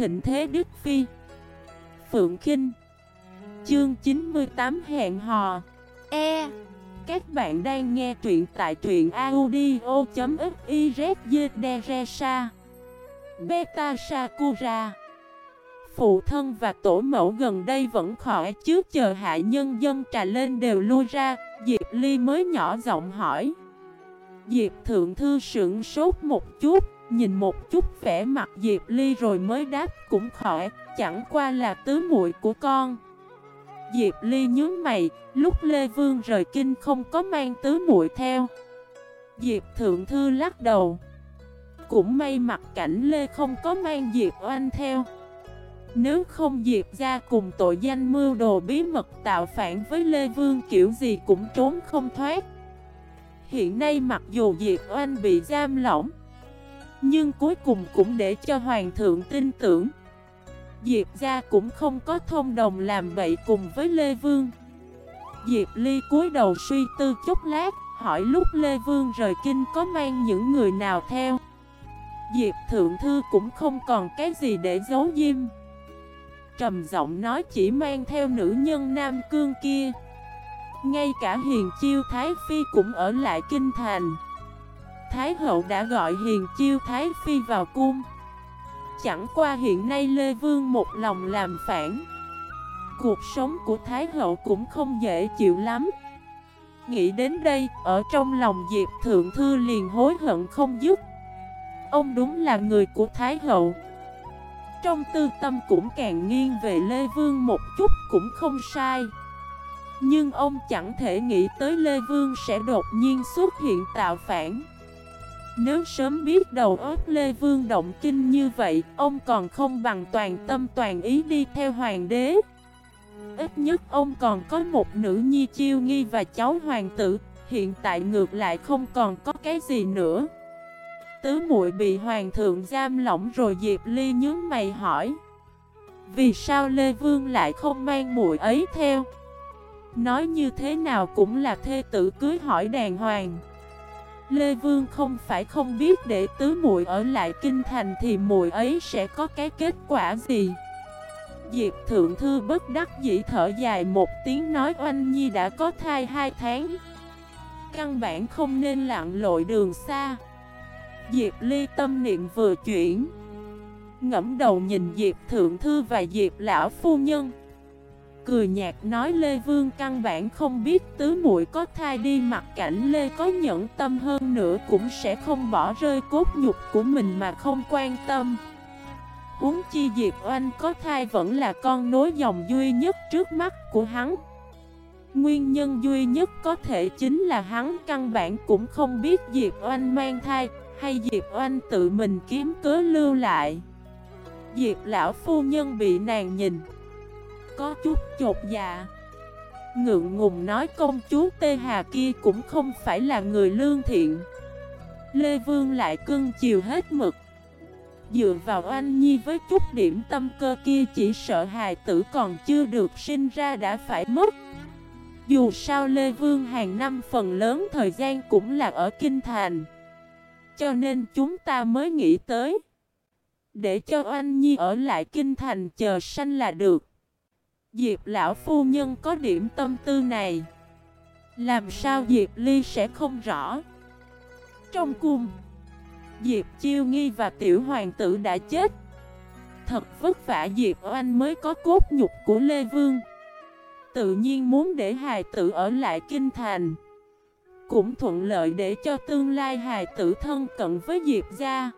thịnh thế Đức Phi. Phượng Kinh. Chương 98 Hẹn Hò. E. Các bạn đang nghe truyện tại truyện audio.xyzdresa Beta Sakura. Phụ thân và tổ mẫu gần đây vẫn khỏi chứ chờ hạ nhân dân trà lên đều lui ra. Diệp Ly mới nhỏ giọng hỏi. Diệp Thượng Thư sững sốt một chút. Nhìn một chút vẻ mặt Diệp Ly rồi mới đáp cũng khỏi, Chẳng qua là tứ muội của con. Diệp Ly nhớ mày, Lúc Lê Vương rời kinh không có mang tứ muội theo. Diệp Thượng Thư lắc đầu. Cũng may mặt cảnh Lê không có mang Diệp Oanh theo. Nếu không Diệp ra cùng tội danh mưu đồ bí mật tạo phản với Lê Vương kiểu gì cũng trốn không thoát. Hiện nay mặc dù Diệp Oanh bị giam lỏng nhưng cuối cùng cũng để cho Hoàng thượng tin tưởng. Diệp gia cũng không có thông đồng làm bậy cùng với Lê Vương. Diệp Ly cúi đầu suy tư chút lát, Hỏi lúc Lê Vương rời kinh có mang những người nào theo? Diệp Thượng Thư cũng không còn cái gì để giấu diêm Trầm giọng nói chỉ mang theo nữ nhân Nam Cương kia. Ngay cả Hiền Chiêu Thái Phi cũng ở lại kinh thành. Thái hậu đã gọi Hiền Chiêu Thái Phi vào cung. Chẳng qua hiện nay Lê Vương một lòng làm phản. Cuộc sống của Thái hậu cũng không dễ chịu lắm. Nghĩ đến đây, ở trong lòng Diệp Thượng Thư liền hối hận không dứt. Ông đúng là người của Thái hậu. Trong tư tâm cũng càng nghiêng về Lê Vương một chút cũng không sai. Nhưng ông chẳng thể nghĩ tới Lê Vương sẽ đột nhiên xuất hiện tạo phản. Nếu sớm biết đầu óc Lê Vương động kinh như vậy, Ông còn không bằng toàn tâm toàn ý đi theo hoàng đế. Ít nhất ông còn có một nữ nhi chiêu nghi và cháu hoàng tử, Hiện tại ngược lại không còn có cái gì nữa. Tứ muội bị hoàng thượng giam lỏng rồi Diệp Ly nhớ mày hỏi, Vì sao Lê Vương lại không mang muội ấy theo? Nói như thế nào cũng là thê tử cưới hỏi đàng hoàng. Lê Vương không phải không biết để tứ muội ở lại kinh thành thì muội ấy sẽ có cái kết quả gì? Diệp Thượng Thư bất đắc dĩ thở dài một tiếng nói oanh nhi đã có thai hai tháng. Căn bản không nên lặn lội đường xa. Diệp Ly tâm niệm vừa chuyển. Ngẫm đầu nhìn Diệp Thượng Thư và Diệp Lão Phu Nhân. Cười nhạt nói Lê Vương căn bản không biết tứ muội có thai đi, mặc cảnh Lê có nhẫn tâm hơn nữa cũng sẽ không bỏ rơi cốt nhục của mình mà không quan tâm. Uống chi Diệp Oanh có thai vẫn là con nối dòng duy nhất trước mắt của hắn. Nguyên nhân duy nhất có thể chính là hắn căn bản cũng không biết Diệp Oanh mang thai Hay Diệp Oanh tự mình kiếm cớ lưu lại. Diệp lão phu nhân bị nàng nhìn có chút chột dạ. Ngượng ngùng nói công chúa Tê Hà kia cũng không phải là người lương thiện. Lê Vương lại cưng chiều hết mực. Dựa vào anh Nhi với chút điểm tâm cơ kia chỉ sợ hài tử còn chưa được sinh ra đã phải mất. Dù sao Lê Vương hàng năm phần lớn thời gian cũng là ở Kinh Thành. Cho nên chúng ta mới nghĩ tới. Để cho anh Nhi ở lại Kinh Thành chờ sanh là được. Diệp lão phu nhân có điểm tâm tư này. Làm sao Diệp Ly sẽ không rõ? Trong cung, Diệp Chiêu Nghi và Tiểu Hoàng tử đã chết. Thật vất vả Diệp Oanh mới có cốt nhục của Lê Vương. Tự nhiên muốn để hài tử ở lại kinh thành. Cũng thuận lợi để cho tương lai hài tử thân cận với Diệp gia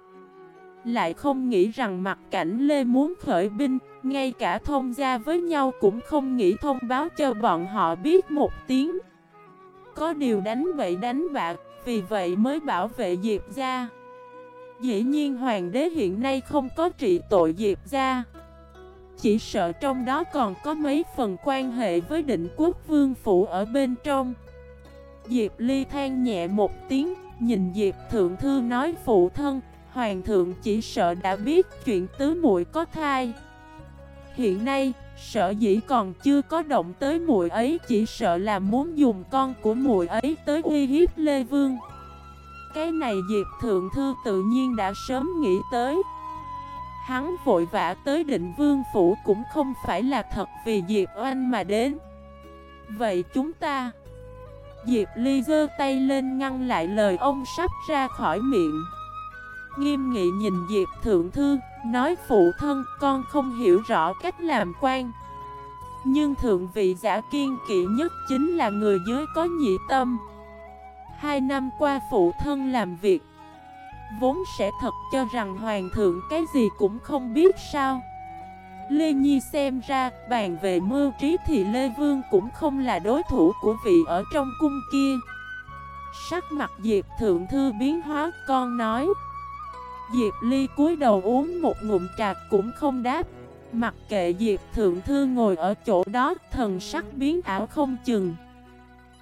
lại không nghĩ rằng mặt cảnh Lê muốn khởi binh, Ngay cả thông gia với nhau cũng không nghĩ thông báo cho bọn họ biết một tiếng. Có điều đánh bậy đánh bạc, Vì vậy mới bảo vệ Diệp gia. Dĩ nhiên hoàng đế hiện nay không có trị tội Diệp gia. Chỉ sợ trong đó còn có mấy phần quan hệ với định quốc vương phủ ở bên trong. Diệp Ly than nhẹ một tiếng, Nhìn Diệp Thượng Thư nói phụ thân Hoàng thượng chỉ sợ đã biết chuyện tứ muội có thai. Hiện nay, sợ dĩ còn chưa có động tới muội ấy Chỉ sợ là muốn dùng con của muội ấy tới uy hiếp Lê Vương. Cái này Diệp Thượng Thư tự nhiên đã sớm nghĩ tới. Hắn vội vã tới định vương phủ cũng không phải là thật vì Diệp Oanh mà đến. Vậy chúng ta Diệp Ly giơ tay lên ngăn lại lời ông sắp ra khỏi miệng. Nghiêm nghị nhìn Diệp Thượng Thư, Nói phụ thân, con không hiểu rõ cách làm quan. Nhưng thượng vị giả kiên kỵ nhất chính là người dưới có nhị tâm. Hai năm qua phụ thân làm việc, Vốn sẽ thật cho rằng hoàng thượng cái gì cũng không biết sao. Lê Nhi xem ra, bàn về mưu trí thì Lê Vương cũng không là đối thủ của vị ở trong cung kia. Sắc mặt Diệp Thượng Thư biến hóa, con nói Diệp Ly cúi đầu uống một ngụm trà cũng không đáp. Mặc kệ Diệp Thượng Thư ngồi ở chỗ đó, thần sắc biến ảo không chừng.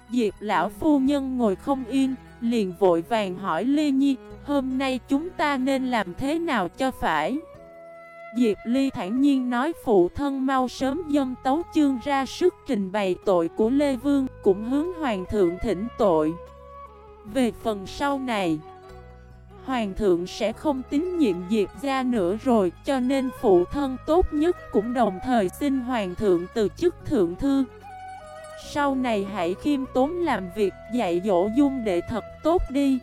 Diệp lão phu nhân ngồi không yên, Liền vội vàng hỏi Ly Nhi, Hôm nay chúng ta nên làm thế nào cho phải? Diệp Ly thản nhiên nói, phụ thân mau sớm dâng tấu chương ra sức trình bày tội của Lê Vương, Cũng hướng Hoàng thượng thỉnh tội. Về phần sau này Hoàng thượng sẽ không tín nhiệm Diệp ra nữa rồi Cho nên phụ thân tốt nhất cũng đồng thời xin Hoàng thượng từ chức thượng thư. Sau này hãy khiêm tốn làm việc dạy dỗ dung để thật tốt đi.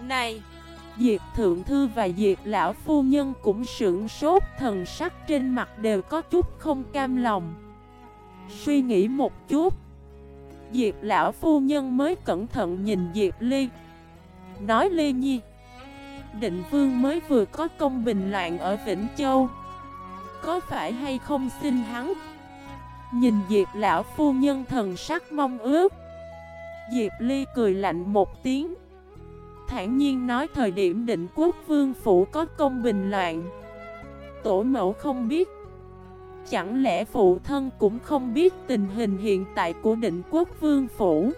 Này! Diệp Thượng Thư và Diệp Lão Phu Nhân cũng sững sốt thần sắc trên mặt đều có chút không cam lòng. Suy nghĩ một chút. Diệp Lão Phu Nhân mới cẩn thận nhìn Diệp Ly. Nói Lê Nhi Định Vương mới vừa có công bình loạn ở Vĩnh Châu. Có phải hay không xin hắn? Nhìn Diệp Lão Phu Nhân thần sắc mong ước. Diệp Ly cười lạnh một tiếng. Thản nhiên nói thời điểm định quốc vương phủ có công bình loạn. Tổ mẫu không biết. Chẳng lẽ phụ thân cũng không biết tình hình hiện tại của định quốc vương phủ?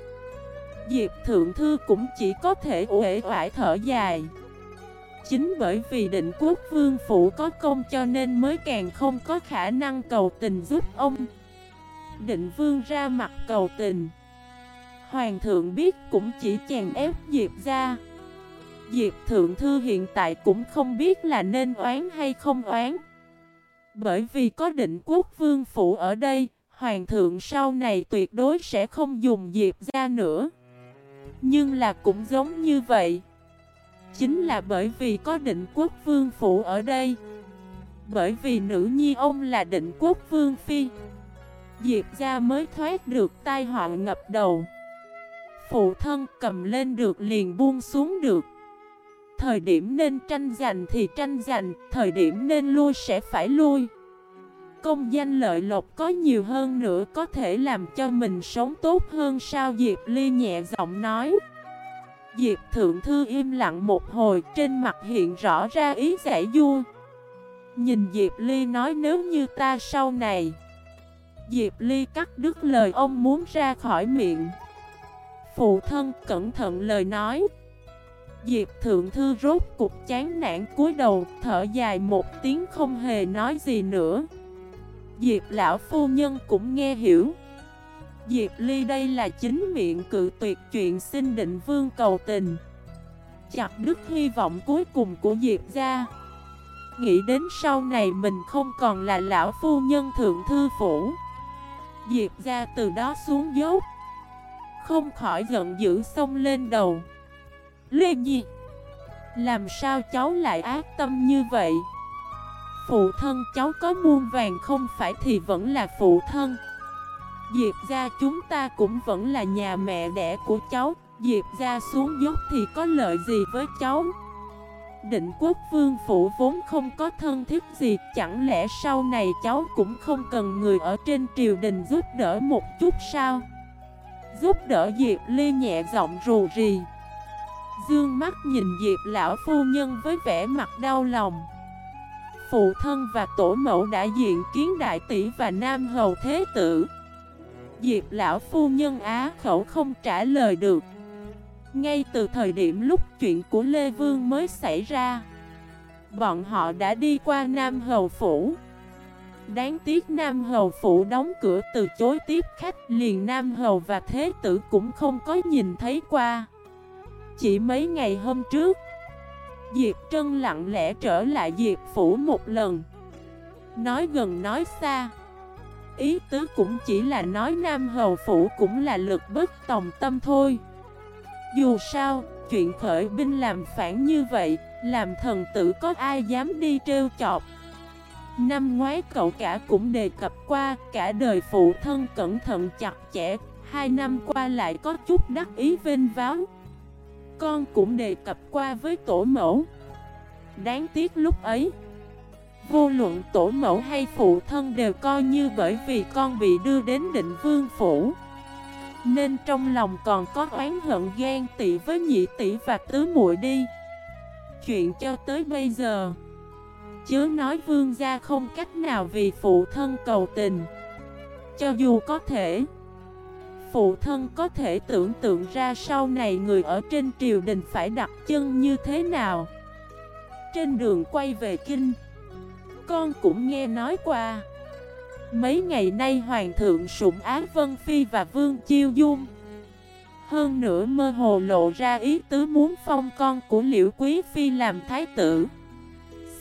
Diệp Thượng Thư cũng chỉ có thể uể oải thở dài. Chính bởi vì định quốc vương phủ có công cho nên mới càng không có khả năng cầu tình giúp ông Định vương ra mặt cầu tình Hoàng thượng biết cũng chỉ chèn ép Diệp ra Diệp Thượng Thư hiện tại cũng không biết là nên oán hay không oán. Bởi vì có định quốc vương phủ ở đây, Hoàng thượng sau này tuyệt đối sẽ không dùng Diệp ra nữa. Nhưng là cũng giống như vậy. Chính là bởi vì có định quốc vương phủ ở đây. Bởi vì nữ nhi ông là định quốc vương phi. Diệp ra mới thoát được tai họa ngập đầu. Phụ thân cầm lên được liền buông xuống được. Thời điểm nên tranh giành thì tranh giành, thời điểm nên lui sẽ phải lui. Công danh lợi lộc có nhiều hơn nữa có thể làm cho mình sống tốt hơn sao Diệp Ly nhẹ giọng nói. Diệp Thượng Thư im lặng một hồi trên mặt hiện rõ ra ý giải vua. Nhìn Diệp Ly nói nếu như ta sau này Diệp Ly cắt đứt lời ông muốn ra khỏi miệng Phụ thân cẩn thận lời nói Diệp Thượng Thư rốt cục chán nản cúi đầu, thở dài một tiếng không hề nói gì nữa. Diệp Lão Phu Nhân cũng nghe hiểu. Diệp Ly đây là chính miệng cự tuyệt chuyện xin định vương cầu tình. Chặt đứt hy vọng cuối cùng của Diệp ra. Nghĩ đến sau này mình không còn là Lão Phu Nhân Thượng Thư Phủ. Diệp ra từ đó xuống dốc. Không khỏi giận dữ xông lên đầu. Lê Nhi, Làm sao cháu lại ác tâm như vậy Phụ thân cháu có muôn vàng không phải thì vẫn là phụ thân Diệp ra chúng ta cũng vẫn là nhà mẹ đẻ của cháu. Diệp ra xuống dốc thì có lợi gì với cháu? Định quốc vương phủ vốn không có thân thiết gì. Chẳng lẽ sau này cháu cũng không cần người ở trên triều đình giúp đỡ một chút sao? Giúp đỡ Diệp Ly nhẹ giọng rù rì. Dương mắt nhìn Diệp lão phu nhân với vẻ mặt đau lòng. Phụ thân và tổ mẫu đã diện kiến đại tỷ và nam hầu thế tử. Diệp lão phu nhân á khẩu không trả lời được. Ngay từ thời điểm lúc chuyện của Lê Vương mới xảy ra, Bọn họ đã đi qua Nam Hầu Phủ. Đáng tiếc Nam Hầu Phủ đóng cửa từ chối tiếp khách, Liền Nam Hầu và Thế Tử cũng không có nhìn thấy qua. Chỉ mấy ngày hôm trước, Diệp Trân lặng lẽ trở lại Diệp Phủ một lần, Nói gần nói xa. Ý tứ cũng chỉ là nói Nam Hầu Phủ cũng là lực bất tòng tâm thôi. Dù sao, chuyện khởi binh làm phản như vậy Làm thần tử có ai dám đi trêu chọc? Năm ngoái cậu cả cũng đề cập qua Cả đời phụ thân cẩn thận chặt chẽ Hai năm qua lại có chút đắc ý vinh váo. Con cũng đề cập qua với tổ mẫu. Đáng tiếc lúc ấy Vô luận tổ mẫu hay phụ thân đều coi như bởi vì con bị đưa đến định vương phủ. Nên trong lòng còn có oán hận ghen tị với nhị tỷ và tứ muội đi. Chuyện cho tới bây giờ, Chớ nói vương gia không cách nào vì phụ thân cầu tình. Cho dù có thể, Phụ thân có thể tưởng tượng ra sau này người ở trên triều đình phải đặt chân như thế nào. Trên đường quay về kinh con cũng nghe nói qua. Mấy ngày nay Hoàng thượng sủng Á Vân Phi và Vương Chiêu Dung. Hơn nữa mơ hồ lộ ra ý tứ muốn phong con của Liễu Quý Phi làm thái tử.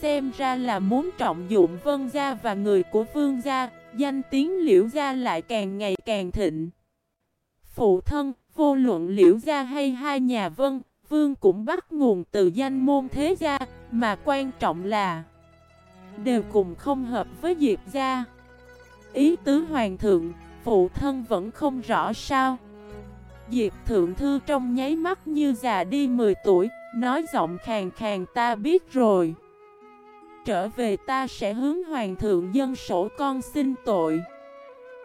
Xem ra là muốn trọng dụng Vân Gia và người của Vương Gia Danh tiếng Liễu Gia lại càng ngày càng thịnh. Phụ thân, vô luận Liễu Gia hay hai nhà Vân Vương cũng bắt nguồn từ danh môn thế gia Mà quan trọng là Đều cùng không hợp với Diệp Gia. Ý tứ hoàng thượng, phụ thân vẫn không rõ sao? Diệp thượng thư trong nháy mắt như già đi 10 tuổi Nói giọng khàn khàn ta biết rồi. Trở về ta sẽ hướng hoàng thượng dân sổ con xin tội.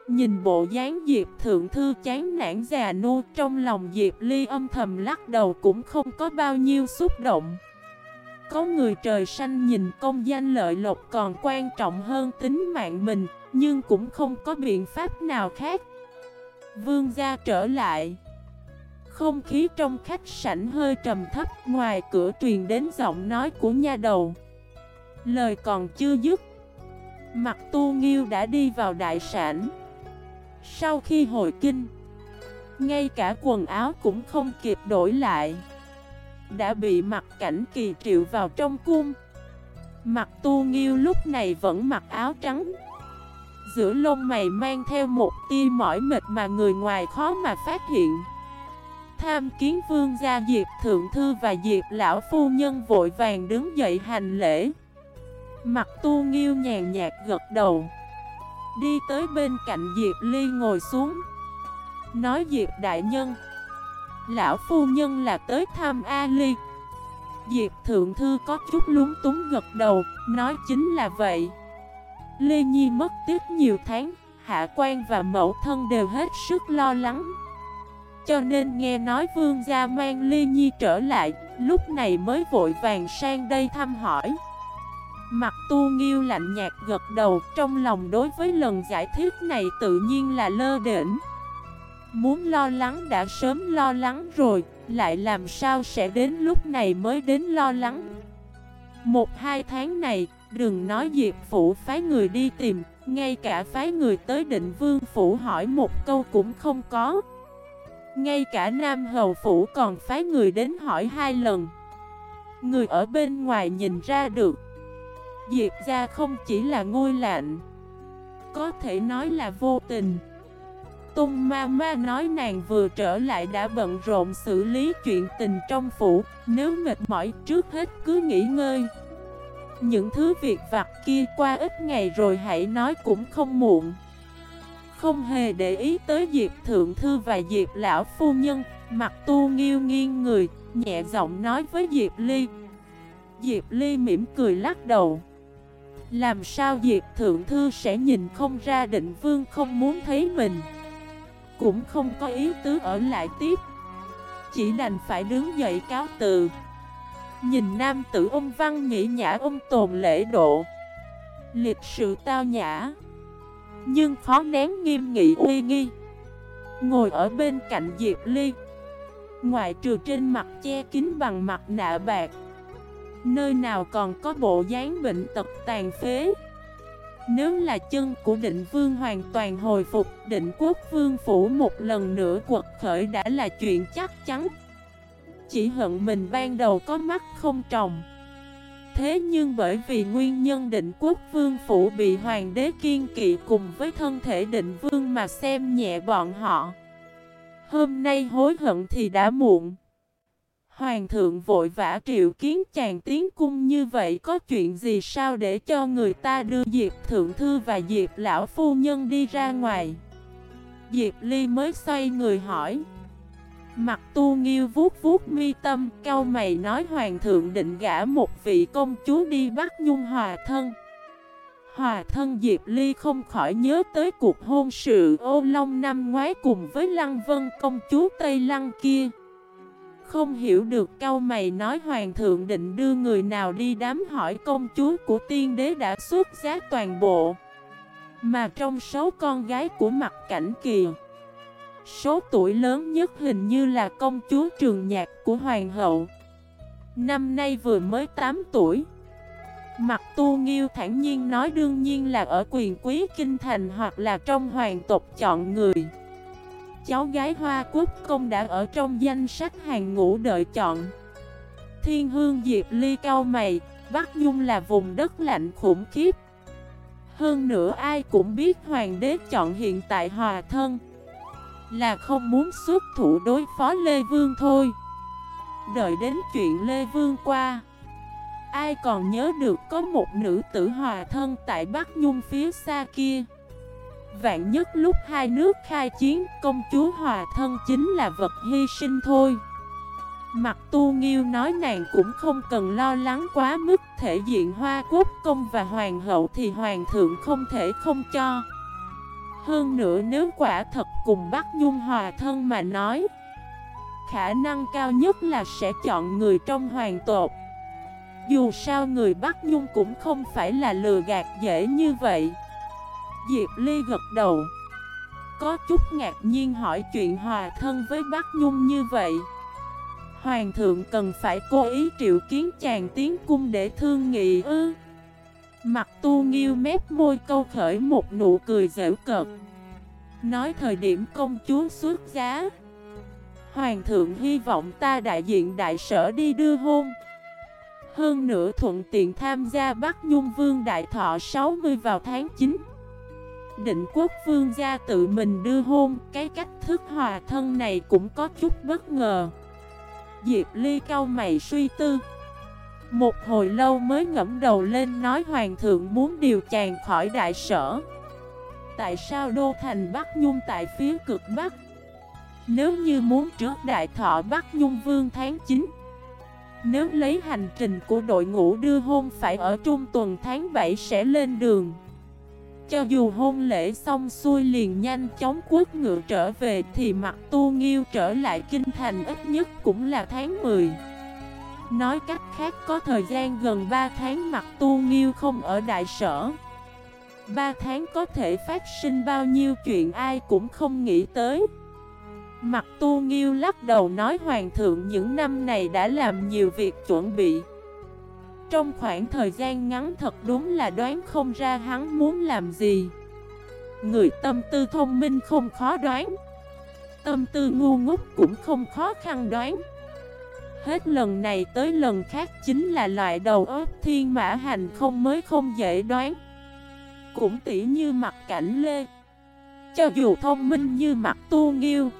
Nhìn bộ dáng Diệp Thượng Thư chán nản già nua Trong lòng Diệp Ly âm thầm lắc đầu cũng không có bao nhiêu xúc động. Có người trời xanh nhìn công danh lợi lộc còn quan trọng hơn tính mạng mình, Nhưng cũng không có biện pháp nào khác. Vương gia trở lại. Không khí trong khách sảnh hơi trầm thấp, Ngoài cửa truyền đến giọng nói của nha đầu. Lời còn chưa dứt Mặt tu nghiêu đã đi vào đại sản Sau khi hồi kinh, Ngay cả quần áo cũng không kịp đổi lại. Đã bị mặt cảnh kỳ triệu vào trong cung. Mặt tu nghiêu lúc này vẫn mặc áo trắng. Giữa lông mày mang theo một tia mỏi mệt mà người ngoài khó mà phát hiện. Tham kiến vương gia Diệp Thượng Thư và Diệp Lão Phu Nhân vội vàng đứng dậy hành lễ. Mặt tu nghiêu nhàn nhạt gật đầu. Đi tới bên cạnh Diệp Ly ngồi xuống. Nói Diệp Đại Nhân Lão Phu Nhân là tới thăm Ali. Diệp Thượng Thư có chút lúng túng gật đầu, Nói chính là vậy. Lê Nhi mất tiếc nhiều tháng, Hạ quan và mẫu thân đều hết sức lo lắng. Cho nên nghe nói vương gia mang Lê Nhi trở lại, Lúc này mới vội vàng sang đây thăm hỏi. Mặt tu nghiêu lạnh nhạt gật đầu, Trong lòng đối với lần giải thích này tự nhiên là lơ đỉnh Muốn lo lắng đã sớm lo lắng rồi, Lại làm sao sẽ đến lúc này mới đến lo lắng? Một hai tháng này, Đừng nói Diệp Phủ phái người đi tìm, Ngay cả phái người tới định vương phủ hỏi một câu cũng không có. Ngay cả Nam Hầu Phủ còn phái người đến hỏi hai lần. Người ở bên ngoài nhìn ra được. Diệp ra không chỉ là ngôi lạnh Có thể nói là vô tình. Tung ma ma nói nàng vừa trở lại đã bận rộn xử lý chuyện tình trong phủ. Nếu mệt mỏi trước hết cứ nghỉ ngơi. Những thứ việc vặt kia qua ít ngày rồi hãy nói cũng không muộn. Không hề để ý tới Diệp Thượng Thư và Diệp Lão Phu Nhân. Mặt tu nghiêu nghiêng người, nhẹ giọng nói với Diệp Ly. Diệp Ly mỉm cười lắc đầu. Làm sao Diệp Thượng Thư sẽ nhìn không ra định vương không muốn thấy mình? Cũng không có ý tứ ở lại tiếp. Chỉ đành phải đứng dậy cáo từ. Nhìn nam tử ông văn nhĩ nhã ông tồn lễ độ. Lịch sự tao nhã. Nhưng khó nén nghiêm nghị uy nghi. Ngồi ở bên cạnh Diệp Ly. Ngoài trừ trên mặt che kín bằng mặt nạ bạc. Nơi nào còn có bộ dáng bệnh tật tàn phế. Nếu là chân của định vương hoàn toàn hồi phục, Định quốc vương phủ một lần nữa quật khởi đã là chuyện chắc chắn. Chỉ hận mình ban đầu có mắt không trồng. Thế nhưng bởi vì nguyên nhân định quốc vương phủ bị hoàng đế kiên kỵ cùng với thân thể định vương mà xem nhẹ bọn họ. Hôm nay hối hận thì đã muộn. Hoàng thượng vội vã triệu kiến chàng tiến cung như vậy có chuyện gì sao để cho người ta đưa Diệp Thượng Thư và Diệp Lão Phu Nhân đi ra ngoài? Diệp Ly mới xoay người hỏi. Mặt tu nghiêu vuốt vuốt mi tâm Cao mày nói hoàng thượng định gả một vị công chúa đi bắt nhung hòa thân. Hòa thân Diệp Ly không khỏi nhớ tới cuộc hôn sự ô long năm ngoái cùng với Lăng Vân công chúa Tây Lăng kia. Không hiểu được câu mày nói hoàng thượng định đưa người nào đi đám hỏi công chúa của tiên đế đã xuất giá toàn bộ. Mà trong số con gái của mặt cảnh kìa, Số tuổi lớn nhất hình như là công chúa trường nhạc của hoàng hậu. Năm nay vừa mới 8 tuổi. Mặt tu nghiêu thản nhiên nói đương nhiên là ở quyền quý kinh thành hoặc là trong hoàng tộc chọn người. Cháu gái Hoa Quốc Công đã ở trong danh sách hàng ngũ đợi chọn. Thiên hương Diệp Ly cao mày, Bắc Nhung là vùng đất lạnh khủng khiếp. Hơn nữa ai cũng biết hoàng đế chọn hiện tại hòa thân. Là không muốn xuất thủ đối phó Lê Vương thôi. Đợi đến chuyện Lê Vương qua, Ai còn nhớ được có một nữ tử hòa thân tại Bắc Nhung phía xa kia? Vạn nhất lúc hai nước khai chiến, Công chúa hòa thân chính là vật hy sinh thôi. Mặt tu nghiêu nói nàng cũng không cần lo lắng quá mức, Thể diện hoa quốc công và hoàng hậu thì hoàng thượng không thể không cho. Hơn nữa nếu quả thật cùng Bắc Nhung hòa thân mà nói, Khả năng cao nhất là sẽ chọn người trong hoàng tộc. Dù sao người Bắc Nhung cũng không phải là lừa gạt dễ như vậy. Diệp Ly gật đầu. Có chút ngạc nhiên hỏi chuyện hòa thân với Bác Nhung như vậy. Hoàng thượng cần phải cố ý triệu kiến chàng tiến cung để thương nghị ư? Mặt tu nghiêu mép môi câu khởi một nụ cười dễu cợt. Nói thời điểm công chúa xuất giá. Hoàng thượng hy vọng ta đại diện đại sở đi đưa hôn. Hơn nữa thuận tiện tham gia Bắc Nhung Vương Đại Thọ 60 vào tháng 9 Định quốc vương gia tự mình đưa hôn. Cái cách thức hòa thân này cũng có chút bất ngờ. Diệp Ly cau mày suy tư. Một hồi lâu mới ngẫm đầu lên nói hoàng thượng muốn điều chàng khỏi đại sở. Tại sao đô thành Bắc Nhung tại phía cực Bắc? Nếu như muốn trước đại thọ Bắc Nhung Vương tháng 9 Nếu lấy hành trình của đội ngũ đưa hôn phải ở trung tuần tháng 7 sẽ lên đường. Cho dù hôn lễ xong xuôi liền nhanh chóng quốc ngựa trở về Thì mặt tu nghiêu trở lại kinh thành ít nhất cũng là tháng 10 Nói cách khác có thời gian gần 3 tháng mặt tu nghiêu không ở đại sở. 3 tháng có thể phát sinh bao nhiêu chuyện ai cũng không nghĩ tới. Mặt tu nghiêu lắc đầu nói hoàng thượng những năm này đã làm nhiều việc chuẩn bị. Trong khoảng thời gian ngắn thật đúng là đoán không ra hắn muốn làm gì. Người tâm tư thông minh không khó đoán. Tâm tư ngu ngốc cũng không khó khăn đoán. Hết lần này tới lần khác chính là loại đầu óc thiên mã hành không mới không dễ đoán. Cũng tỉ như mặt cảnh lê. Cho dù thông minh như mặt tu nghiêu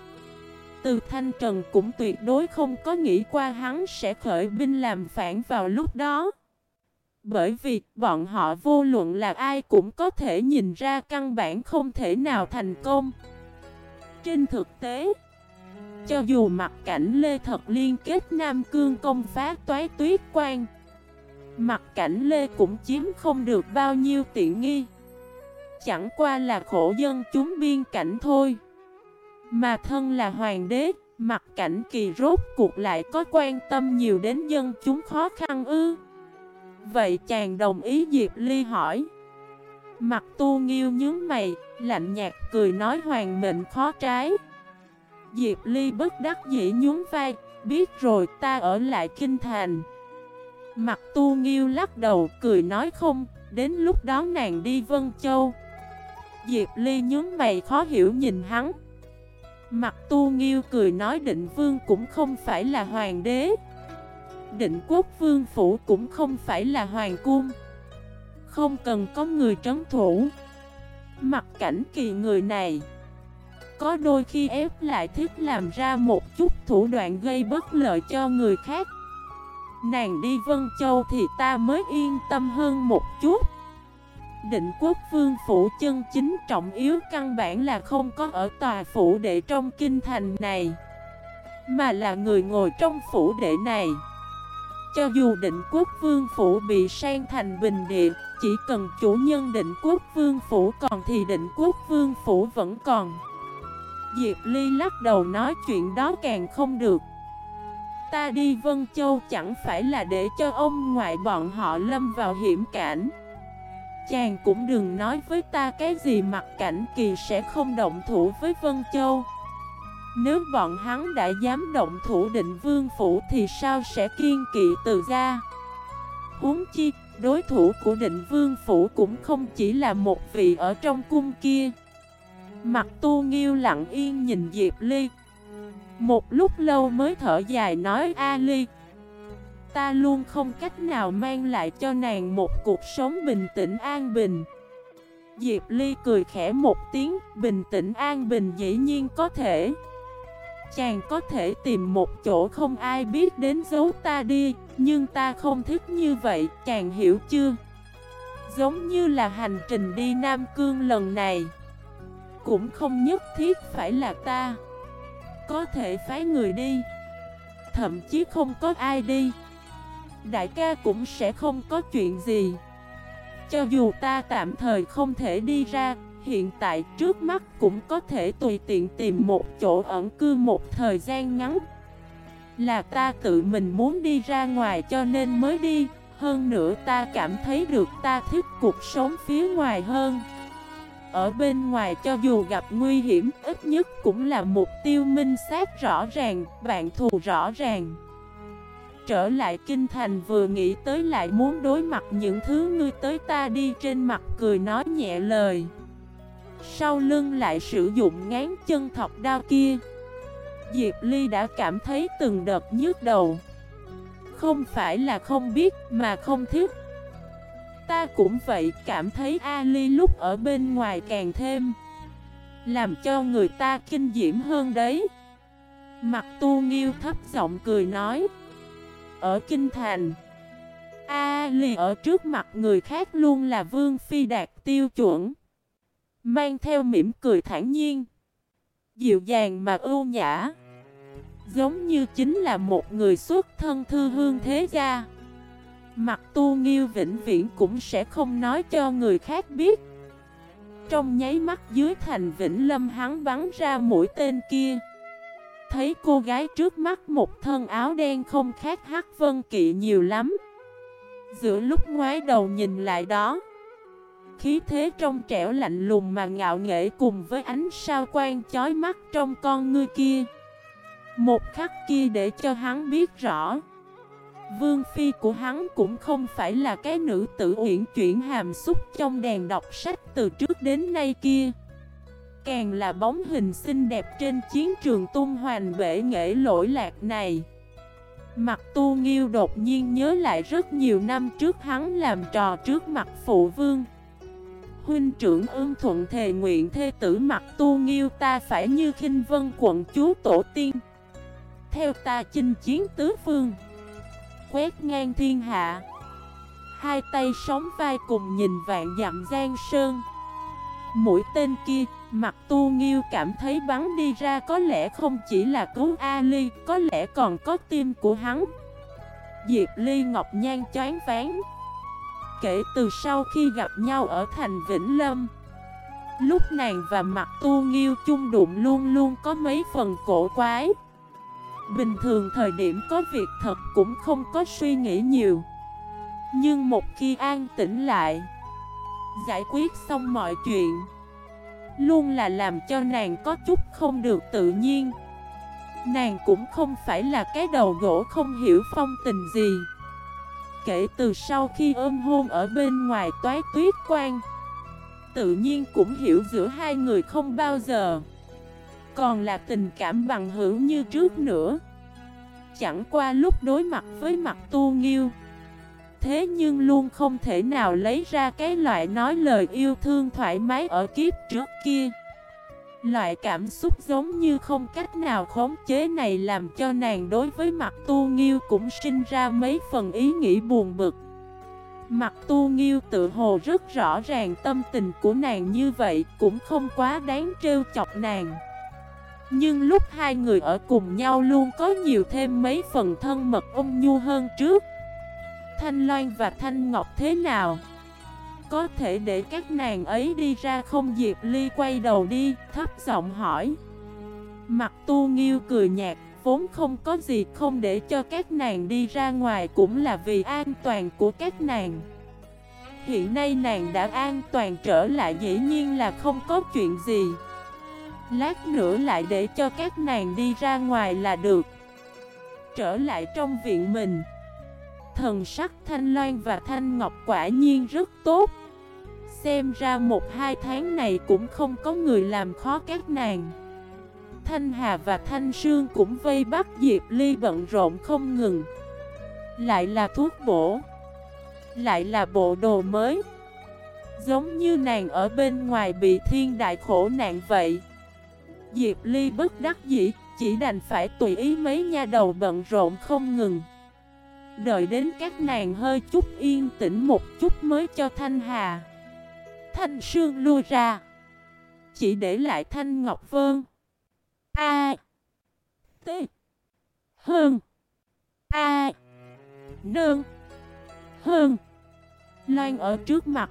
từ Thanh Trần cũng tuyệt đối không có nghĩ qua hắn sẽ khởi binh làm phản vào lúc đó. Bởi vì bọn họ vô luận là ai cũng có thể nhìn ra căn bản không thể nào thành công. Trên thực tế, cho dù mặt cảnh Lê thật liên kết Nam Cương công phá toái tuyết quan, Mặt cảnh Lê cũng chiếm không được bao nhiêu tiện nghi. Chẳng qua là khổ dân chúng biên cảnh thôi. Mà thân là hoàng đế Mặt cảnh kỳ rốt cuộc lại có quan tâm nhiều đến dân chúng khó khăn ư Vậy chàng đồng ý Diệp Ly hỏi Mặt tu nghiêu nhướng mày Lạnh nhạt cười nói hoàng mệnh khó trái Diệp Ly bất đắc dĩ nhún vai, biết rồi ta ở lại kinh thành. Mặt tu nghiêu lắc đầu cười nói không, đến lúc đó nàng đi Vân Châu. Diệp Ly nhún mày khó hiểu nhìn hắn. Mặt tu nghiêu cười nói định vương cũng không phải là hoàng đế. định quốc vương phủ cũng không phải là hoàng cung. Không cần có người trấn thủ. Mặt cảnh kỳ người này, Có đôi khi ép lại thích làm ra một chút thủ đoạn gây bất lợi cho người khác. Nàng đi Vân Châu thì ta mới yên tâm hơn một chút. Định quốc vương phủ chân chính trọng yếu căn bản là không có ở tòa phủ đệ trong kinh thành này, Mà là người ngồi trong phủ đệ này. Cho dù định quốc vương phủ bị sang thành bình địa, Chỉ cần chủ nhân định quốc vương phủ còn thì định quốc vương phủ vẫn còn. Diệp Ly lắc đầu nói chuyện đó càng không được. Ta đi Vân Châu chẳng phải là để cho ông ngoại bọn họ lâm vào hiểm cảnh. Chàng cũng đừng nói với ta cái gì mặt cảnh kỳ sẽ không động thủ với Vân Châu. Nếu bọn hắn đã dám động thủ định vương phủ thì sao sẽ kiên kỵ từ ra Huống chi, đối thủ của định vương phủ cũng không chỉ là một vị ở trong cung kia. Mặt tu nghiêu lặng yên nhìn Diệp Ly. Một lúc lâu mới thở dài nói A Ly Ta luôn không cách nào mang lại cho nàng một cuộc sống bình tĩnh an bình. Diệp Ly cười khẽ một tiếng Bình tĩnh an bình dĩ nhiên có thể. Chàng có thể tìm một chỗ không ai biết đến giấu ta đi Nhưng ta không thích như vậy, chàng hiểu chưa? Giống như là hành trình đi Nam Cương lần này. Cũng không nhất thiết phải là ta. Có thể phái người đi. Thậm chí không có ai đi đại ca cũng sẽ không có chuyện gì. Cho dù ta tạm thời không thể đi ra, Hiện tại trước mắt cũng có thể tùy tiện tìm một chỗ ẩn cư một thời gian ngắn. Là ta tự mình muốn đi ra ngoài cho nên mới đi, Hơn nữa ta cảm thấy được ta thích cuộc sống phía ngoài hơn. Ở bên ngoài cho dù gặp nguy hiểm, Ít nhất cũng là mục tiêu minh xác rõ ràng Bạn thù rõ ràng. Trở lại kinh thành vừa nghĩ tới lại muốn đối mặt những thứ ngươi tới ta đi trên mặt cười nói nhẹ lời. Sau lưng lại sử dụng ngán chân thọc đao kia. Diệp Ly đã cảm thấy từng đợt nhức đầu. Không phải là không biết mà không thích. Ta cũng vậy cảm thấy Ali lúc ở bên ngoài càng thêm, Làm cho người ta kinh diễm hơn đấy. Mặt tu nghiêu thấp giọng cười nói ở Kinh Thành. A lì ở trước mặt người khác luôn là vương phi đạt tiêu chuẩn, Mang theo mỉm cười thản nhiên, Dịu dàng mà ưu nhã, Giống như chính là một người xuất thân thư hương thế gia. Mặt tu nghiêu vĩnh viễn cũng sẽ không nói cho người khác biết. Trong nháy mắt dưới thành vĩnh lâm hắn bắn ra mũi tên kia thấy cô gái trước mắt một thân áo đen không khác Hắc Vân Kỵ nhiều lắm. Giữa lúc ngoái đầu nhìn lại đó, khí thế trong trẻo lạnh lùng mà ngạo nghễ cùng với ánh sao quang chói mắt trong con ngươi kia. Một khắc kia để cho hắn biết rõ, Vương Phi của hắn cũng không phải là cái nữ tử uyển chuyển hàm xúc trong đèn đọc sách từ trước đến nay kia. Càng là bóng hình xinh đẹp trên chiến trường tung hoành bể nghệ lỗi lạc này. Mặt tu nghiêu đột nhiên nhớ lại rất nhiều năm trước hắn làm trò trước mặt phụ vương. Huynh trưởng ưng thuận thề nguyện thê tử mặt tu nghiêu ta phải như khinh vân quận chúa tổ tiên. Theo ta chinh chiến tứ phương. Quét ngang thiên hạ. Hai tay sóng vai cùng nhìn vạn dặm giang sơn. Mũi tên kia Mặt tu nghiêu cảm thấy bắn đi ra có lẽ không chỉ là cứu Ali, có lẽ còn có tim của hắn. Diệp Ly Ngọc Nhan choáng ván. Kể từ sau khi gặp nhau ở thành Vĩnh Lâm, lúc nàng và mặt tu nghiêu chung đụng luôn luôn có mấy phần cổ quái. Bình thường thời điểm có việc thật cũng không có suy nghĩ nhiều. Nhưng một khi an tĩnh lại, giải quyết xong mọi chuyện Luôn là làm cho nàng có chút không được tự nhiên. Nàng cũng không phải là cái đầu gỗ không hiểu phong tình gì. Kể từ sau khi ôm hôn ở bên ngoài toái tuyết quan Tự nhiên cũng hiểu giữa hai người không bao giờ. Còn là tình cảm bằng hữu như trước nữa. Chẳng qua lúc đối mặt với mặt tu nghiêu Thế nhưng luôn không thể nào lấy ra cái loại nói lời yêu thương thoải mái ở kiếp trước kia. Loại cảm xúc giống như không cách nào khống chế này làm cho nàng đối với mặt tu nghiêu cũng sinh ra mấy phần ý nghĩ buồn bực. Mặt tu nghiêu tự hồ rất rõ ràng tâm tình của nàng như vậy, cũng không quá đáng trêu chọc nàng. Nhưng lúc hai người ở cùng nhau luôn có nhiều thêm mấy phần thân mật ôm nhu hơn trước. Thanh Loan và Thanh Ngọc thế nào? Có thể để các nàng ấy đi ra không? Diệp Ly quay đầu đi, thấp giọng hỏi. Mặt tu nghiêu cười nhạt, vốn không có gì không để cho các nàng đi ra ngoài cũng là vì an toàn của các nàng. Hiện nay nàng đã an toàn trở lại dĩ nhiên là không có chuyện gì. Lát nữa lại để cho các nàng đi ra ngoài là được. Trở lại trong viện mình. Thần sắc Thanh Loan và Thanh Ngọc quả nhiên rất tốt. Xem ra một hai tháng này cũng không có người làm khó các nàng. Thanh Hà và Thanh Sương cũng vây bắt Diệp Ly bận rộn không ngừng. Lại là thuốc bổ. Lại là bộ đồ mới. Giống như nàng ở bên ngoài bị thiên đại khổ nạn vậy. Diệp Ly bất đắc dĩ, Chỉ đành phải tùy ý mấy nha đầu bận rộn không ngừng. Đợi đến các nàng hơi chút yên tĩnh một chút mới cho Thanh Hà. Thanh Sương lui ra. Chỉ để lại Thanh Ngọc Vân. A. T. Hơn A. Nương. Hơn Loan ở trước mặt.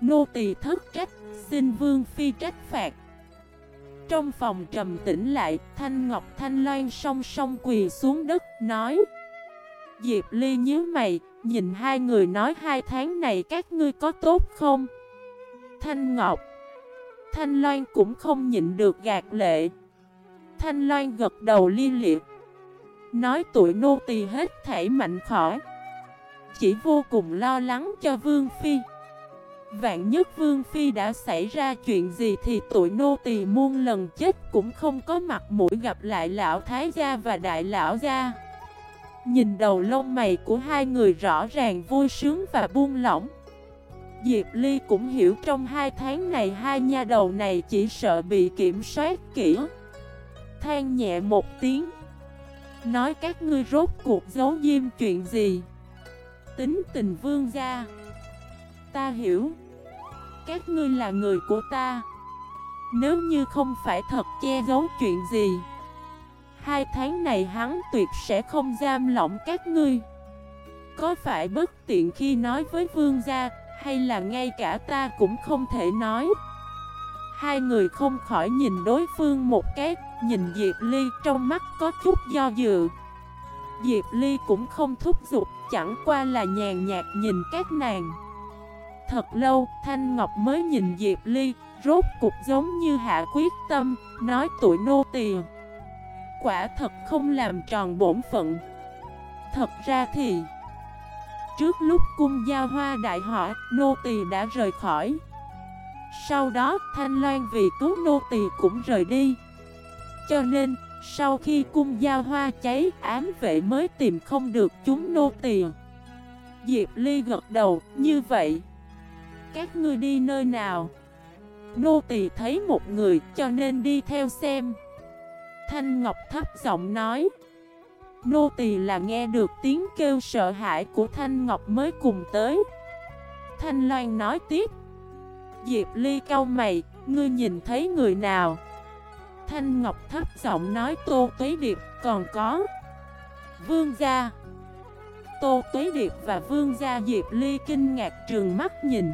Nô tỳ thất trách, Xin Vương Phi trách phạt. Trong phòng trầm tĩnh lại, Thanh Ngọc Thanh Loan song song quỳ xuống đất, Nói Diệp Ly nhíu mày, nhìn hai người nói hai tháng này các ngươi có tốt không? Thanh Ngọc. Thanh Loan cũng không nhịn được gạt lệ. Thanh Loan gật đầu li liệt. Nói tuổi nô tỳ hết thảy mạnh khỏi. Chỉ vô cùng lo lắng cho Vương Phi. Vạn nhất Vương Phi đã xảy ra chuyện gì thì tuổi nô tỳ muôn lần chết cũng không có mặt mũi gặp lại lão Thái gia và đại lão gia. Nhìn đầu lông mày của hai người rõ ràng vui sướng và buông lỏng. Diệp Ly cũng hiểu trong hai tháng này hai nha đầu này chỉ sợ bị kiểm soát kỹ. Than nhẹ một tiếng. Nói các ngươi rốt cuộc giấu diêm chuyện gì? Tính tình vương gia. Ta hiểu. Các ngươi là người của ta. Nếu như không phải thật che giấu chuyện gì Hai tháng này hắn tuyệt sẽ không giam lỏng các ngươi. Có phải bất tiện khi nói với vương gia, Hay là ngay cả ta cũng không thể nói? Hai người không khỏi nhìn đối phương một cái, Nhìn Diệp Ly trong mắt có chút do dự. Diệp Ly cũng không thúc giục, Chẳng qua là nhàn nhạt nhìn các nàng. Thật lâu, Thanh Ngọc mới nhìn Diệp Ly, Rốt cục giống như hạ quyết tâm, Nói tuổi nô tiền quả thật không làm tròn bổn phận. Thật ra thì, Trước lúc cung giao hoa đại họ, Nô tỳ đã rời khỏi. Sau đó, Thanh Loan vì cứu nô tỳ cũng rời đi. Cho nên, Sau khi cung giao hoa cháy, Ám vệ mới tìm không được chúng nô tỳ. Diệp Ly gật đầu, Như vậy, Các ngươi đi nơi nào? Nô tỳ thấy một người, cho nên đi theo xem. Thanh Ngọc thấp giọng nói. Nô tỳ là nghe được tiếng kêu sợ hãi của Thanh Ngọc mới cùng tới. Thanh Loan nói tiếp. Diệp Ly cau mày, ngươi nhìn thấy người nào? Thanh Ngọc thấp giọng nói Tô Tuế Điệp còn có Vương Gia. Tô Tuế Điệp và Vương Gia Diệp Ly kinh ngạc trường mắt nhìn.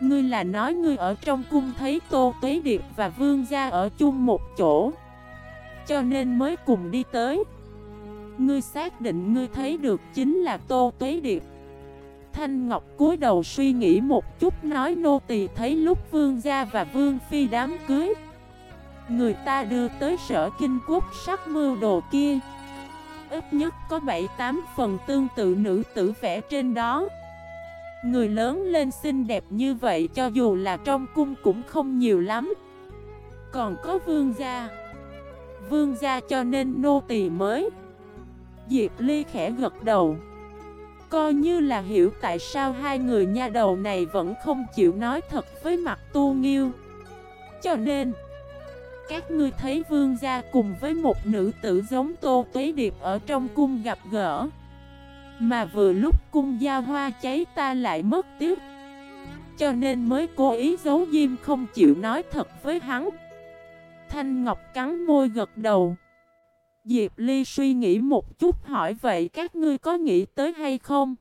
Ngươi là nói ngươi ở trong cung thấy Tô Tuế Điệp và Vương Gia ở chung một chỗ cho nên mới cùng đi tới. Ngươi xác định ngươi thấy được chính là Tô Tuế Điệp. Thanh Ngọc cúi đầu suy nghĩ một chút nói nô tỳ thấy lúc vương gia và vương phi đám cưới. Người ta đưa tới sở kinh quốc sắc mưu đồ kia. Ít nhất có 7-8 phần tương tự nữ tử vẽ trên đó. Người lớn lên xinh đẹp như vậy cho dù là trong cung cũng không nhiều lắm. Còn có vương gia vương gia cho nên nô tỳ mới. Diệp Ly khẽ gật đầu. Coi như là hiểu tại sao hai người nha đầu này vẫn không chịu nói thật với mặt tu nghiêu. Cho nên, Các ngươi thấy vương gia cùng với một nữ tử giống Tô Tuế Điệp ở trong cung gặp gỡ. Mà vừa lúc cung giao hoa cháy ta lại mất tiếc. Cho nên mới cố ý giấu diêm không chịu nói thật với hắn. Thanh Ngọc cắn môi gật đầu. Diệp Ly suy nghĩ một chút hỏi, vậy các ngươi có nghĩ tới hay không?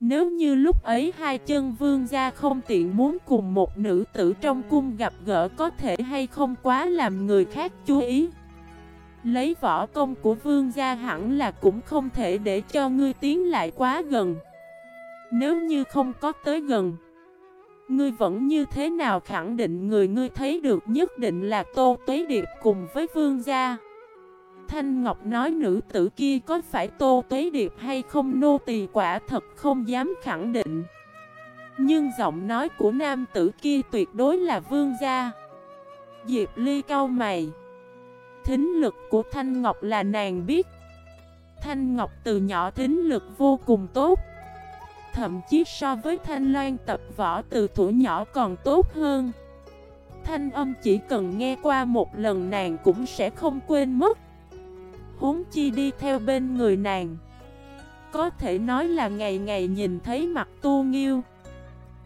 Nếu như lúc ấy hai chân vương gia không tiện muốn cùng một nữ tử trong cung gặp gỡ, có thể hay không quá làm người khác chú ý. Lấy võ công của vương gia hẳn là cũng không thể để cho ngươi tiến lại quá gần. Nếu như không có tới gần Ngươi vẫn như thế nào khẳng định người ngươi thấy được nhất định là Tô Tuế Điệp cùng với vương gia? Thanh Ngọc nói nữ tử kia có phải Tô Tuế Điệp hay không? Nô tỳ quả thật không dám khẳng định. Nhưng giọng nói của nam tử kia tuyệt đối là vương gia. Diệp Ly cau mày. Thính lực của Thanh Ngọc là nàng biết. Thanh Ngọc từ nhỏ thính lực vô cùng tốt. Thậm chí so với Thanh Loan tập võ từ tuổi nhỏ còn tốt hơn. Thanh âm chỉ cần nghe qua một lần nàng cũng sẽ không quên mất. Huống chi đi theo bên người nàng. Có thể nói là ngày ngày nhìn thấy mặt tu nghiêu.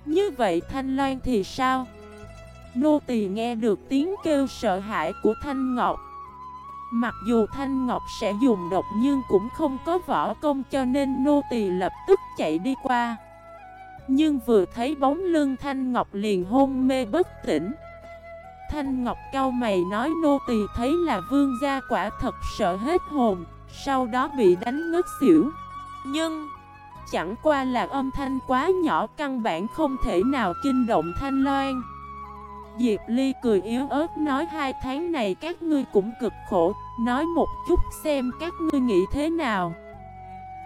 Như vậy Thanh Loan thì sao? Nô tỳ nghe được tiếng kêu sợ hãi của Thanh Ngọc. Mặc dù Thanh Ngọc sẽ dùng độc nhưng cũng không có võ công cho nên nô tỳ lập tức chạy đi qua. Nhưng vừa thấy bóng lưng Thanh Ngọc liền hôn mê bất tỉnh. Thanh Ngọc cao mày nói nô tỳ thấy là vương gia quả thật sợ hết hồn, Sau đó bị đánh ngất xỉu. Nhưng Chẳng qua là âm thanh quá nhỏ căn bản không thể nào kinh động Thanh Loan. Diệp Ly cười yếu ớt nói, hai tháng này các ngươi cũng cực khổ. Nói một chút xem các ngươi nghĩ thế nào.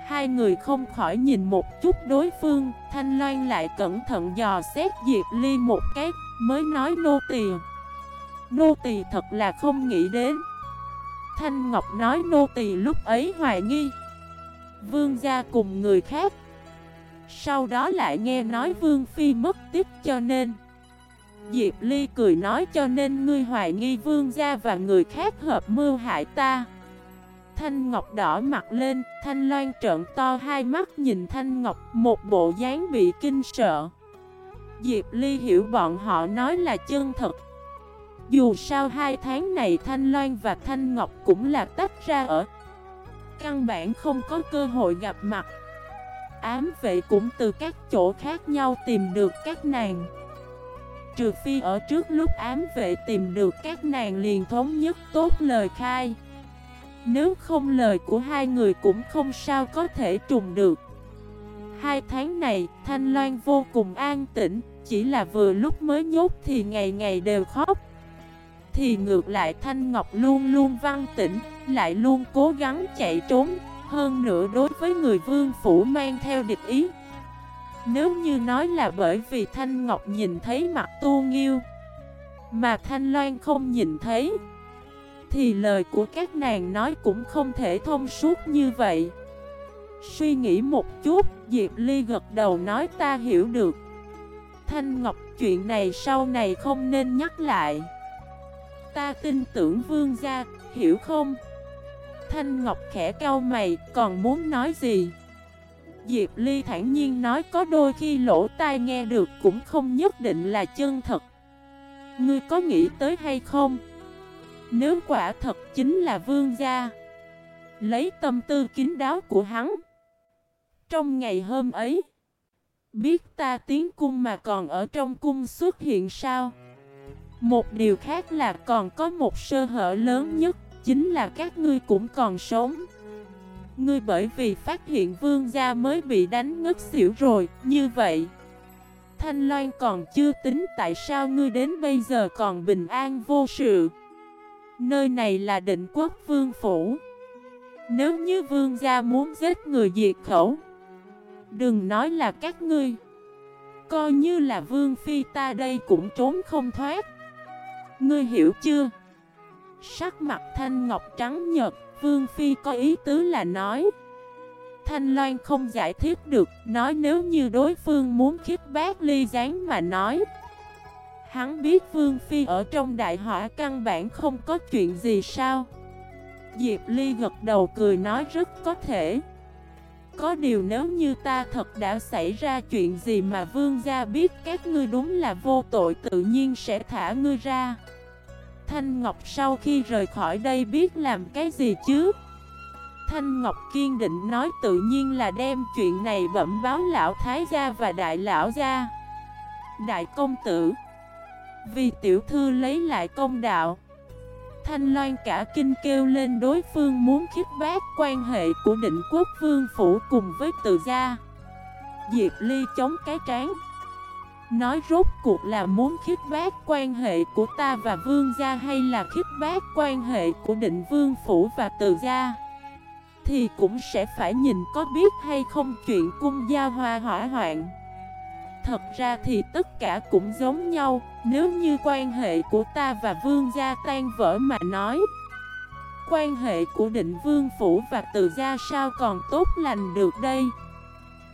Hai người không khỏi nhìn một chút đối phương. Thanh Loan lại cẩn thận dò xét Diệp Ly một cái, Mới nói, nô tiền Nô tỳ thật là không nghĩ đến. Thanh Ngọc nói, nô tỳ lúc ấy hoài nghi Vương gia cùng người khác, Sau đó lại nghe nói Vương Phi mất tiếp cho nên Diệp Ly cười nói cho nên ngươi hoài nghi Vương gia và người khác hợp mưu hại ta. Thanh Ngọc đỏ mặt lên, Thanh Loan trợn to hai mắt nhìn Thanh Ngọc Một bộ dáng bị kinh sợ. Diệp Ly hiểu bọn họ nói là chân thật. Dù sao hai tháng này Thanh Loan và Thanh Ngọc cũng là tách ra ở. Căn bản không có cơ hội gặp mặt. Ám vệ cũng từ các chỗ khác nhau tìm được các nàng. Trừ phi ở trước lúc ám vệ tìm được các nàng liền thống nhất tốt lời khai. Nếu không lời của hai người cũng không sao có thể trùng được. Hai tháng này Thanh Loan vô cùng an tĩnh Chỉ là vừa lúc mới nhốt thì ngày ngày đều khóc. Thì ngược lại Thanh Ngọc luôn luôn văn tĩnh, lại luôn cố gắng chạy trốn, hơn nữa đối với người vương phủ mang theo địch ý. Nếu như nói là bởi vì Thanh Ngọc nhìn thấy mặt tu nghiêu, mà Thanh Loan không nhìn thấy, thì lời của các nàng nói cũng không thể thông suốt như vậy. Suy nghĩ một chút, Diệp Ly gật đầu nói ta hiểu được. Thanh Ngọc chuyện này sau này không nên nhắc lại. Ta tin tưởng vương gia, hiểu không? Thanh Ngọc khẽ cau mày, còn muốn nói gì? Diệp Ly thản nhiên nói có đôi khi lỗ tai nghe được cũng không nhất định là chân thật. Ngươi có nghĩ tới hay không? Nếu quả thật chính là vương gia, Lấy tâm tư kín đáo của hắn Trong ngày hôm ấy, Biết ta tiến cung mà còn ở trong cung xuất hiện sao một điều khác là còn có một sơ hở lớn nhất Chính là các ngươi cũng còn sống Ngươi bởi vì phát hiện vương gia mới bị đánh ngất xỉu rồi Như vậy Thanh Loan còn chưa tính tại sao ngươi đến bây giờ còn bình an vô sự. Nơi này là định quốc vương phủ. Nếu như vương gia muốn giết người diệt khẩu Đừng nói là các ngươi. Coi như là vương phi ta đây cũng trốn không thoát. Ngươi hiểu chưa? Sắc mặt thanh ngọc trắng nhật, Vương Phi có ý tứ là nói. Thanh Loan không giải thích được, Nói nếu như đối phương muốn khiếp bác ly gián mà nói. Hắn biết Vương Phi ở trong đại hỏa căn bản không có chuyện gì sao? Diệp Ly gật đầu cười nói rất có thể. Có điều nếu như ta thật đã xảy ra chuyện gì mà vương gia biết các ngươi đúng là vô tội tự nhiên sẽ thả ngươi ra. Thanh Ngọc sau khi rời khỏi đây biết làm cái gì chứ? Thanh Ngọc kiên định nói tự nhiên là đem chuyện này bẩm báo lão thái gia và đại lão gia. Đại công tử. Vì tiểu thư lấy lại công đạo. Thanh Loan cả kinh kêu lên đối phương muốn khích bác quan hệ của định quốc vương phủ cùng với tự gia. Diệp Ly chống cái trán. Nói rốt cuộc là muốn khiếp bác quan hệ của ta và vương gia hay là khiếp bác quan hệ của định vương phủ và từ gia? Thì cũng sẽ phải nhìn có biết hay không chuyện cung gia hoa hỏa hoạn. Thật ra thì tất cả cũng giống nhau Nếu như quan hệ của ta và vương gia tan vỡ mà nói Quan hệ của định vương phủ và từ gia sao còn tốt lành được đây?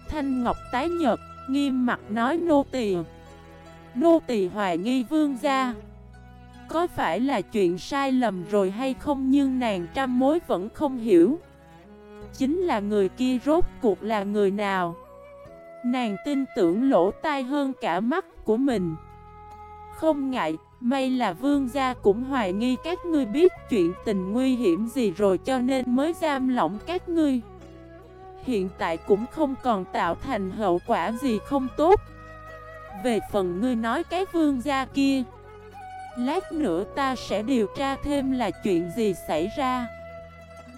Thanh Ngọc tái nhật, nghiêm mặt nói nô tỳ. Nô tỳ hoài nghi vương gia. Có phải là chuyện sai lầm rồi hay không nhưng nàng trăm mối vẫn không hiểu. Chính là người kia rốt cuộc là người nào? Nàng tin tưởng lỗ tai hơn cả mắt của mình. Không ngại, may là vương gia cũng hoài nghi các ngươi biết chuyện tình nguy hiểm gì rồi cho nên mới giam lỏng các ngươi. Hiện tại cũng không còn tạo thành hậu quả gì không tốt. Về phần ngươi nói cái vương gia kia, Lát nữa ta sẽ điều tra thêm là chuyện gì xảy ra.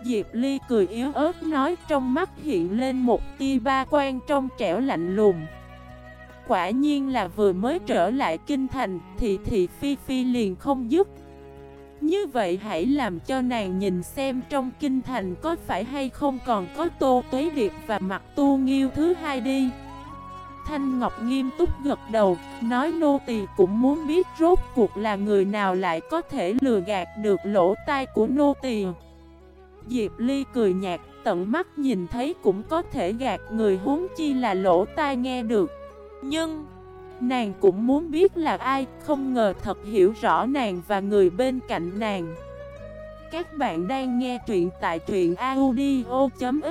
Diệp Ly cười yếu ớt nói trong mắt hiện lên một tia ba quan trong trẻo lạnh lùng. Quả nhiên là vừa mới trở lại kinh thành thì thị phi phi liền không dứt. Như vậy hãy làm cho nàng nhìn xem trong kinh thành có phải hay không còn có tô tuế điệp và mặt tu nghiêu thứ hai đi Thanh Ngọc nghiêm túc gật đầu, nói nô tỳ cũng muốn biết rốt cuộc là người nào lại có thể lừa gạt được lỗ tai của nô tỳ. Diệp Ly cười nhạt, tận mắt nhìn thấy cũng có thể gạt người huống chi là lỗ tai nghe được. Nhưng, nàng cũng muốn biết là ai, không ngờ thật hiểu rõ nàng và người bên cạnh nàng. Các bạn đang nghe truyện tại truyện audio.fif